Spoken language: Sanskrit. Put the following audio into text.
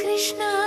कृष्ण